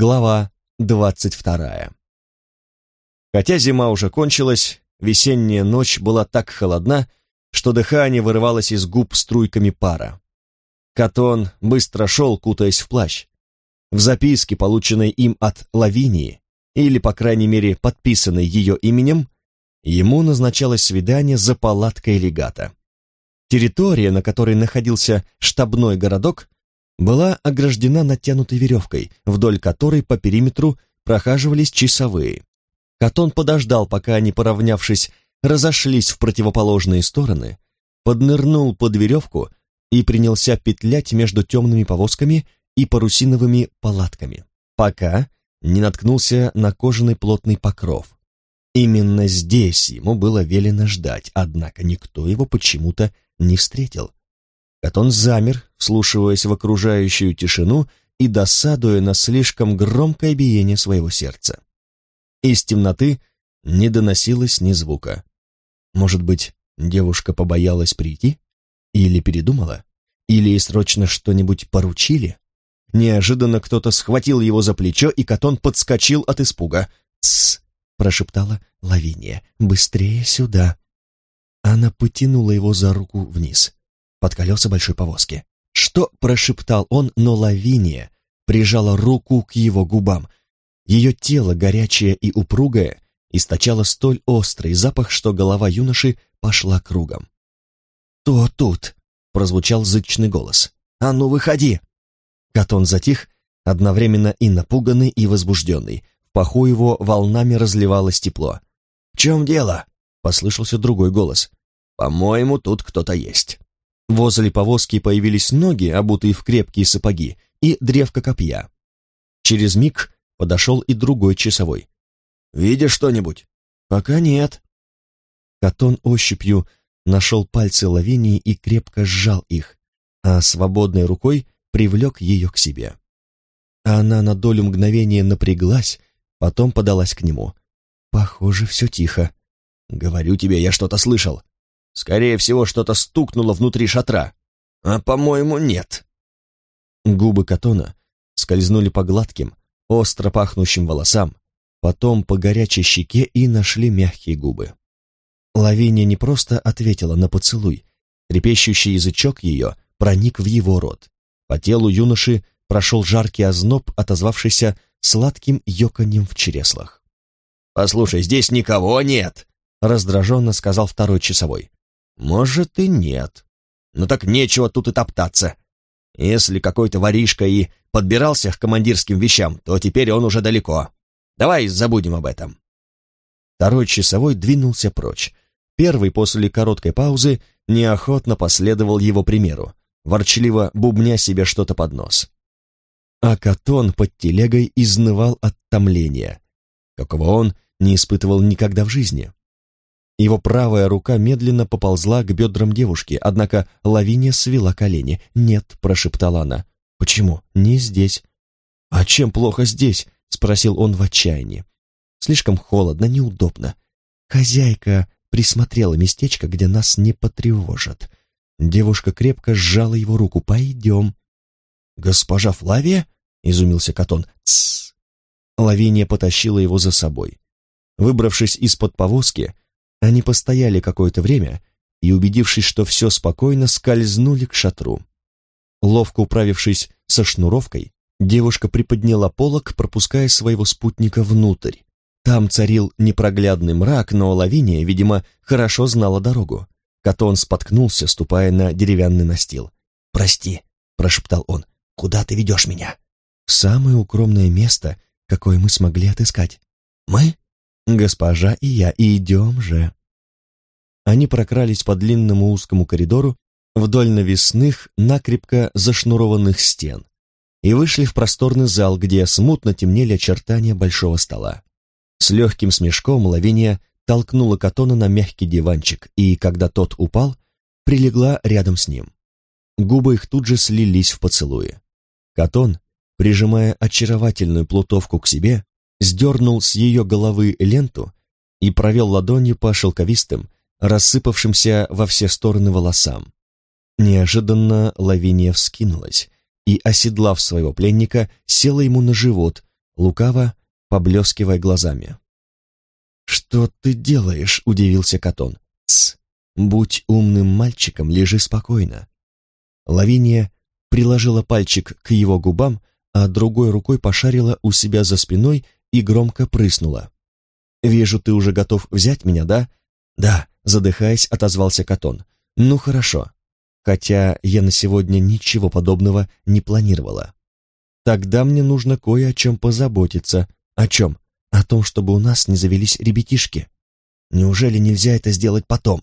Глава двадцать вторая. Хотя зима уже кончилась, весенняя ночь была так холодна, что дыхание вырывалось из губ струйками пара. Катон быстро шел, кутаясь в плащ. В записке, полученной им от Лавинии, или, по крайней мере, подписанной ее именем, ему назначалось свидание за палаткой легата. Территория, на которой находился штабной городок, была ограждена натянутой веревкой, вдоль которой по периметру прохаживались часовые. Катон подождал, пока они, поравнявшись, разошлись в противоположные стороны, поднырнул под веревку и принялся петлять между темными повозками и парусиновыми палатками, пока не наткнулся на кожаный плотный покров. Именно здесь ему было велено ждать, однако никто его почему-то не встретил. Катон замер, вслушиваясь в окружающую тишину и досадуя на слишком громкое биение своего сердца. Из темноты не доносилось ни звука. Может быть, девушка побоялась прийти? Или передумала? Или ей срочно что-нибудь поручили? Неожиданно кто-то схватил его за плечо, и Катон подскочил от испуга. «Тссс!» — прошептала Лавиния. «Быстрее сюда!» Она потянула его за руку вниз под колеса большой повозки. «Что?» — прошептал он, но Лавиния прижала руку к его губам. Ее тело, горячее и упругое, источало столь острый запах, что голова юноши пошла кругом. «То тут!» — прозвучал зычный голос. «А ну, выходи!» Катон затих, одновременно и напуганный, и возбужденный. В паху его волнами разливалось тепло. «В чем дело?» — послышался другой голос. «По-моему, тут кто-то есть». Возле повозки появились ноги, обутые в крепкие сапоги, и древко копья. Через миг подошел и другой часовой. «Видишь что-нибудь?» «Пока нет». Катон ощупью нашел пальцы Лавинии и крепко сжал их, а свободной рукой привлек ее к себе. Она на долю мгновения напряглась, потом подалась к нему. «Похоже, все тихо». «Говорю тебе, я что-то слышал. Скорее всего, что-то стукнуло внутри шатра. А, по-моему, нет. Губы Катона скользнули по гладким, остро пахнущим волосам, потом по горячей щеке и нашли мягкие губы. Лавиния не просто ответила на поцелуй, трепещущий язычок ее проник в его рот. По телу юноши прошел жаркий озноб, отозвавшийся сладким ёканьем в чреслах. «Послушай, здесь никого нет!» — раздраженно сказал второй часовой. Может и нет. Но так нечего тут и топтаться. Если какой-то воришка и подбирался к командирским вещам, то теперь он уже далеко. Давай забудем об этом. Второй часовой двинулся прочь. Первый после короткой паузы неохотно последовал его примеру, ворчливо бубня себе что-то под нос. А Катон под телегой изнывал от томления, какого он не испытывал никогда в жизни. Его правая рука медленно поползла к бедрам девушки, однако Лавиния свела колени. «Нет», — прошептала она. «Почему? Не здесь». «А чем плохо здесь?» — спросил он в отчаянии. «Слишком холодно, неудобно. Хозяйка присмотрела местечко, где нас не потревожат». Девушка крепко сжала его руку. «Пойдем». «Госпожа Флавия?» — изумился Катон. «Тссс». Лавиния потащила его за собой. Выбравшись из-под повозки, они постояли какое-то время и, убедившись, что все спокойно, скользнули к шатру. Ловко управившись со шнуровкой, девушка приподняла полог, пропуская своего спутника внутрь. Там царил непроглядный мрак, но Лавиния, видимо, хорошо знала дорогу. Катон споткнулся, ступая на деревянный настил. «Прости», — прошептал он, — «куда ты ведешь меня?» «В самое укромное место, какое мы смогли отыскать». «Мы?» «Госпожа и я, идем же!» Они прокрались по длинному узкому коридору вдоль навесных, накрепко зашнурованных стен и вышли в просторный зал, где смутно темнели очертания большого стола. С легким смешком Лавиния толкнула Катона на мягкий диванчик, и, когда тот упал, прилегла рядом с ним. Губы их тут же слились в поцелуе. Катон, прижимая очаровательную плутовку к себе, сдернул с ее головы ленту и провел ладонью по шелковистым, рассыпавшимся во все стороны волосам. Неожиданно Лавиния вскинулась и, оседлав своего пленника, села ему на живот, лукаво поблескивая глазами. «Что ты делаешь?» — удивился Катон. «Тсс! Будь умным мальчиком, лежи спокойно». Лавиния приложила пальчик к его губам, а другой рукой пошарила у себя за спиной и громко прыснула. «Вижу, ты уже готов взять меня, да?» «Да», — задыхаясь, отозвался Катон. «Ну хорошо. Хотя я на сегодня ничего подобного не планировала. Тогда мне нужно кое о чем позаботиться. О чем? О том, чтобы у нас не завелись ребятишки. Неужели нельзя это сделать потом?»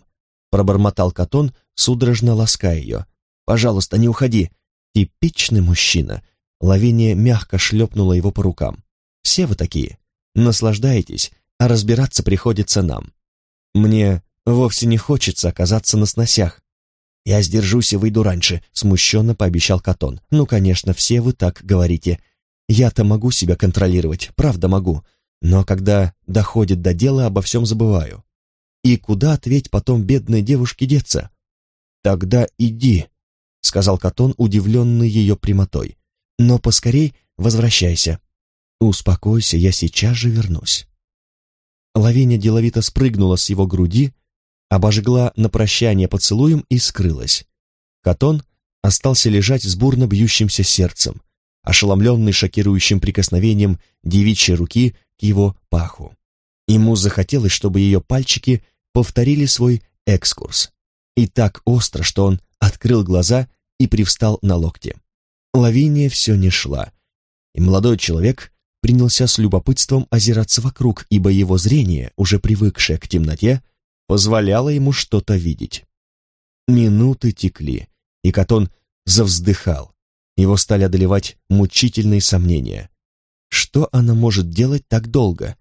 Пробормотал Катон, судорожно лаская ее. «Пожалуйста, не уходи. Типичный мужчина». Лавиния мягко шлепнула его по рукам. «Все вы такие. Наслаждаетесь, а разбираться приходится нам. Мне вовсе не хочется оказаться на сносях. Я сдержусь и выйду раньше, смущенно пообещал Катон. Ну, конечно, все вы так говорите. Я-то могу себя контролировать, правда могу. Но когда доходит до дела, обо всем забываю. И куда ответь потом бедной девушке деться? Тогда иди, сказал Катон, удивленный ее прямотой. Но поскорей возвращайся. Успокойся, я сейчас же вернусь. Лавиния деловито спрыгнула с его груди, обожгла на прощание поцелуем и скрылась. Катон остался лежать с бурно бьющимся сердцем, ошеломленный шокирующим прикосновением девичьей руки к его паху. Ему захотелось, чтобы ее пальчики повторили свой экскурс. И так остро, что он открыл глаза и привстал на локте. Лавиния все не шла, и молодой человек принялся с любопытством озираться вокруг, ибо его зрение, уже привыкшее к темноте, позволяло ему что-то видеть. Минуты текли, и Катон завздыхал. Его стали одолевать мучительные сомнения. Что она может делать так долго?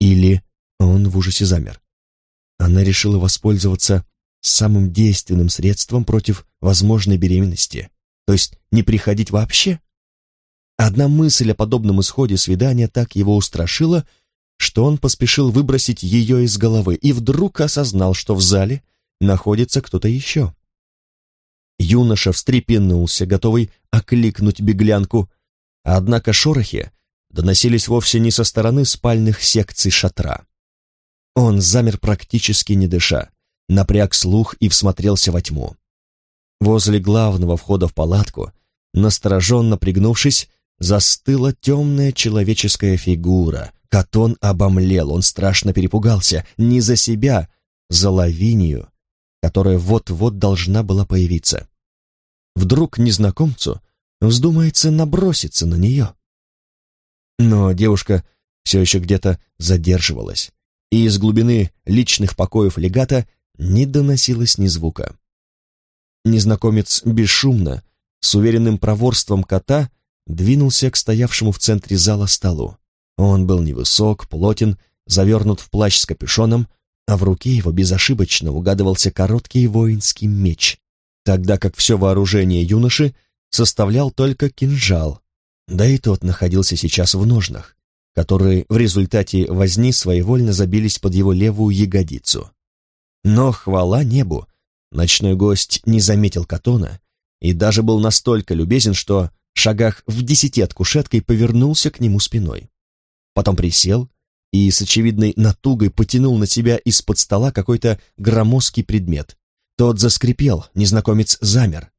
Или он в ужасе замер. Она решила воспользоваться самым действенным средством против возможной беременности, то есть не приходить вообще? Одна мысль о подобном исходе свидания так его устрашила, что он поспешил выбросить ее из головы и вдруг осознал, что в зале находится кто-то еще. Юноша встрепенулся, готовый окликнуть беглянку, однако шорохи доносились вовсе не со стороны спальных секций шатра. Он замер практически не дыша, напряг слух и всмотрелся во тьму. Возле главного входа в палатку, настороженно пригнувшись, застыла темная человеческая фигура. Катон обомлел, он страшно перепугался, не за себя, за Лавинию, которая вот-вот должна была появиться. Вдруг незнакомцу вздумается наброситься на нее. Но девушка все еще где-то задерживалась, и из глубины личных покоев легата не доносилось ни звука. Незнакомец бесшумно, с уверенным проворством кота, двинулся к стоявшему в центре зала столу. Он был невысок, плотен, завернут в плащ с капюшоном, а в руке его безошибочно угадывался короткий воинский меч, тогда как все вооружение юноши составлял только кинжал, да и тот находился сейчас в ножнах, которые в результате возни своевольно забились под его левую ягодицу. Но хвала небу, ночной гость не заметил Катона и даже был настолько любезен, что шагах в десяти от кушеткой повернулся к нему спиной. Потом присел и с очевидной натугой потянул на себя из-под стола какой-то громоздкий предмет. Тот заскрипел, незнакомец замер,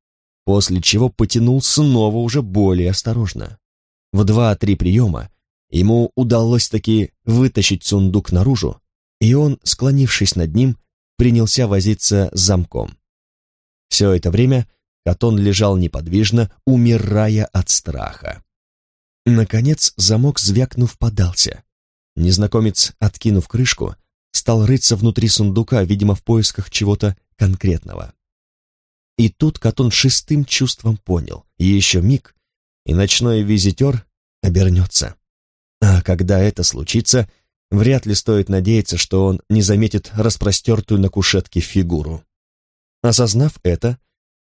после чего потянул снова уже более осторожно. В два-три приема ему удалось таки вытащить сундук наружу, и он, склонившись над ним, принялся возиться с замком. Все это время Катон лежал неподвижно, умирая от страха. Наконец замок, звякнув, подался. Незнакомец, откинув крышку, стал рыться внутри сундука, видимо, в поисках чего-то конкретного. И тут Катон шестым чувством понял, еще миг, и ночной визитер обернется. А когда это случится, вряд ли стоит надеяться, что он не заметит распростертую на кушетке фигуру. Осознав это,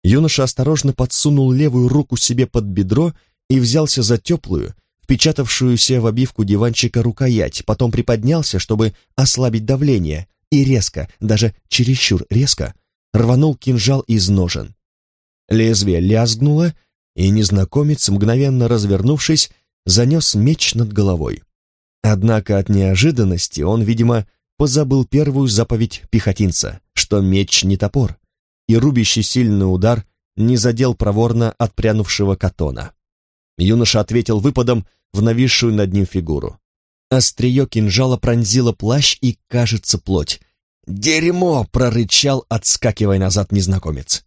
Юноша осторожно подсунул левую руку себе под бедро и взялся за теплую, впечатавшуюся в обивку диванчика рукоять, потом приподнялся, чтобы ослабить давление, и резко, даже чересчур резко, рванул кинжал из ножен. Лезвие лязгнуло, и незнакомец, мгновенно развернувшись, занес меч над головой. Однако от неожиданности он, видимо, позабыл первую заповедь пехотинца, что меч не топор, и рубящий сильный удар не задел проворно отпрянувшего катона. Юноша ответил выпадом в нависшую над ним фигуру. Острие кинжала пронзило плащ и, кажется, плоть. «Дерьмо!» — прорычал, отскакивая назад незнакомец.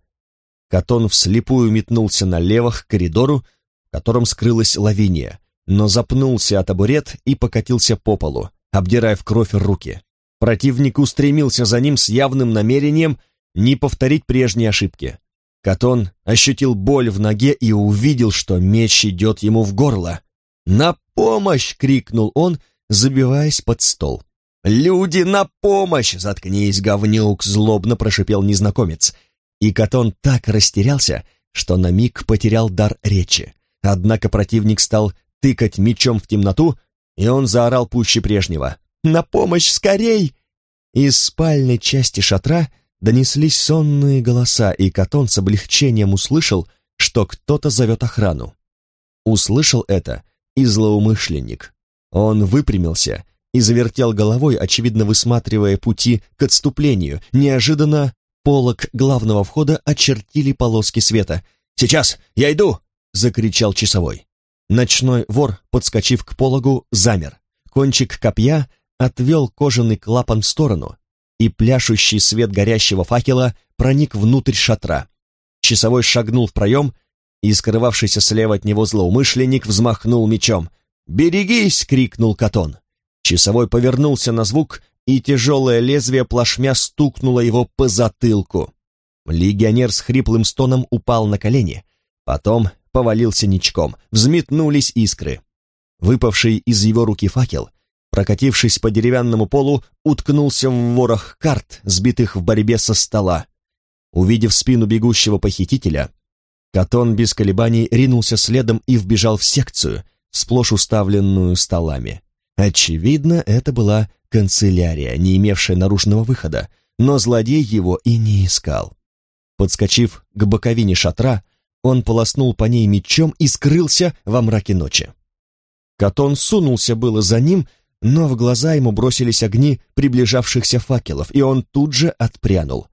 Катон вслепую метнулся налево к коридору, в котором скрылась лавиния, но запнулся о табурет и покатился по полу, обдирая в кровь руки. Противник устремился за ним с явным намерением не повторить прежние ошибки. Катон ощутил боль в ноге и увидел, что меч идет ему в горло. «На помощь!» — крикнул он, забиваясь под стол. «Люди, на помощь!» — заткнись, говнюк! — злобно прошипел незнакомец. И Катон так растерялся, что на миг потерял дар речи. Однако противник стал тыкать мечом в темноту, и он заорал пуще прежнего. «На помощь, скорей!» Из спальной части шатра донеслись сонные голоса, и Катон с облегчением услышал, что кто-то зовет охрану. Услышал это и злоумышленник. Он выпрямился и завертел головой, очевидно высматривая пути к отступлению. Неожиданно полок главного входа очертили полоски света. «Сейчас! Я иду!» — закричал часовой. Ночной вор, подскочив к пологу, замер. Кончик копья отвел кожаный клапан в сторону, и пляшущий свет горящего факела проник внутрь шатра. Часовой шагнул в проем, и скрывавшийся слева от него злоумышленник взмахнул мечом. «Берегись!» — крикнул Катон. Часовой повернулся на звук, и тяжелое лезвие плашмя стукнуло его по затылку. Легионер с хриплым стоном упал на колени, потом повалился ничком, взметнулись искры. Выпавший из его руки факел, прокатившись по деревянному полу, уткнулся в ворох карт, сбитых в борьбе со стола. Увидев спину бегущего похитителя, Катон без колебаний ринулся следом и вбежал в секцию, сплошь уставленную столами. Очевидно, это была канцелярия, не имевшая наружного выхода, но злодей его и не искал. Подскочив к боковине шатра, он полоснул по ней мечом и скрылся во мраке ночи. Катон сунулся было за ним, но в глаза ему бросились огни приближавшихся факелов, и он тут же отпрянул.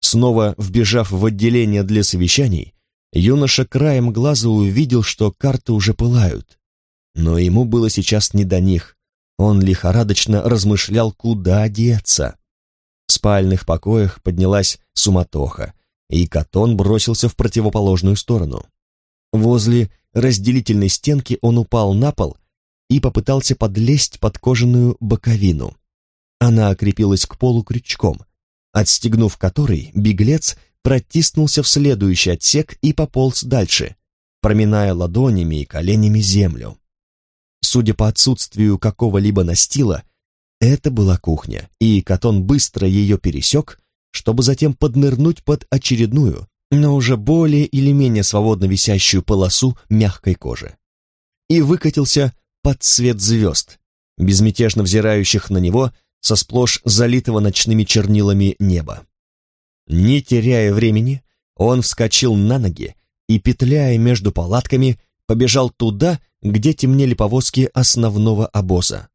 Снова вбежав в отделение для совещаний, юноша краем глаза увидел, что карты уже пылают. Но ему было сейчас не до них. Он лихорадочно размышлял, куда деться. В спальных покоях поднялась суматоха и Катон бросился в противоположную сторону. Возле разделительной стенки он упал на пол и попытался подлезть под кожаную боковину. Она окрепилась к полу крючком, отстегнув который, беглец протиснулся в следующий отсек и пополз дальше, проминая ладонями и коленями землю. Судя по отсутствию какого-либо настила, это была кухня, и Катон быстро ее пересек чтобы затем поднырнуть под очередную, но уже более или менее свободно висящую полосу мягкой кожи. И выкатился под свет звезд, безмятежно взирающих на него со сплошь залитого ночными чернилами неба. Не теряя времени, он вскочил на ноги и, петляя между палатками, побежал туда, где темнели повозки основного обоза.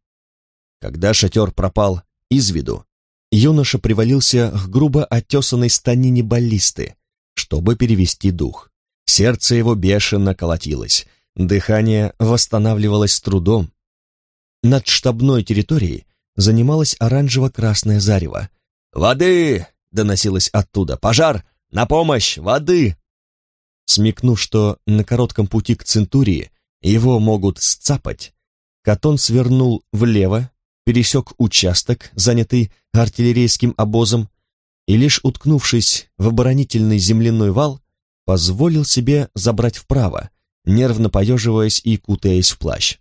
Когда шатер пропал из виду, юноша привалился к грубо оттесанной станине баллисты, чтобы перевести дух. Сердце его бешено колотилось, дыхание восстанавливалось с трудом. Над штабной территорией занималось оранжево-красное зарево. «Воды!» — доносилось оттуда. «Пожар! На помощь! Воды!» Смекнув, что на коротком пути к Центурии его могут сцапать, Катон свернул влево пересек участок, занятый артиллерийским обозом, и лишь уткнувшись в оборонительный земляной вал, позволил себе забрать вправо, нервно поеживаясь и кутаясь в плащ.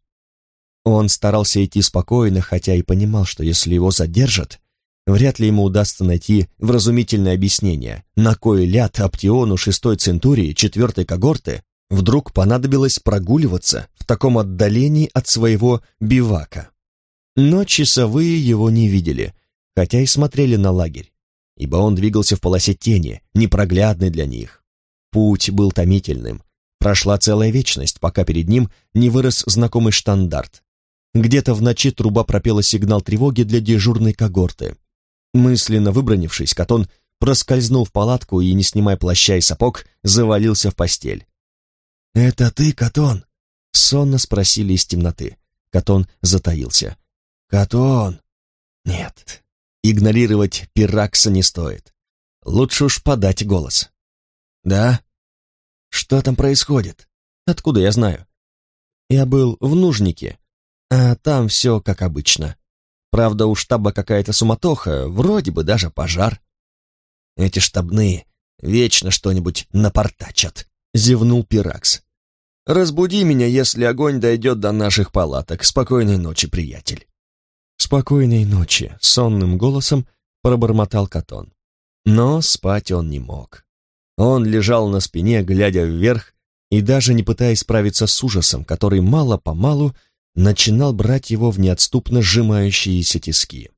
Он старался идти спокойно, хотя и понимал, что если его задержат, вряд ли ему удастся найти вразумительное объяснение, на кой ляд Аптиону шестой центурии четвертой когорты вдруг понадобилось прогуливаться в таком отдалении от своего бивака. Но часовые его не видели, хотя и смотрели на лагерь, ибо он двигался в полосе тени, непроглядной для них. Путь был томительным, Прошла целая вечность, пока перед ним не вырос знакомый штандарт. Где-то в ночи труба пропела сигнал тревоги для дежурной когорты. Мысленно выбронившись, Катон проскользнул в палатку и, не снимая плаща и сапог, завалился в постель. «Это ты, Катон?» — сонно спросили из темноты. Катон затаился. «Катон!» «Нет, игнорировать Пиракса не стоит. Лучше уж подать голос». «Да? Что там происходит? Откуда я знаю?» «Я был в нужнике, а там все как обычно. Правда, у штаба какая-то суматоха, вроде бы даже пожар». «Эти штабные вечно что-нибудь напортачат», — зевнул Пиракс. «Разбуди меня, если огонь дойдет до наших палаток. Спокойной ночи, приятель». «Спокойной ночи», — сонным голосом пробормотал Катон. Но спать он не мог. Он лежал на спине, глядя вверх, и даже не пытаясь справиться с ужасом, который мало-помалу начинал брать его в неотступно сжимающиеся тиски.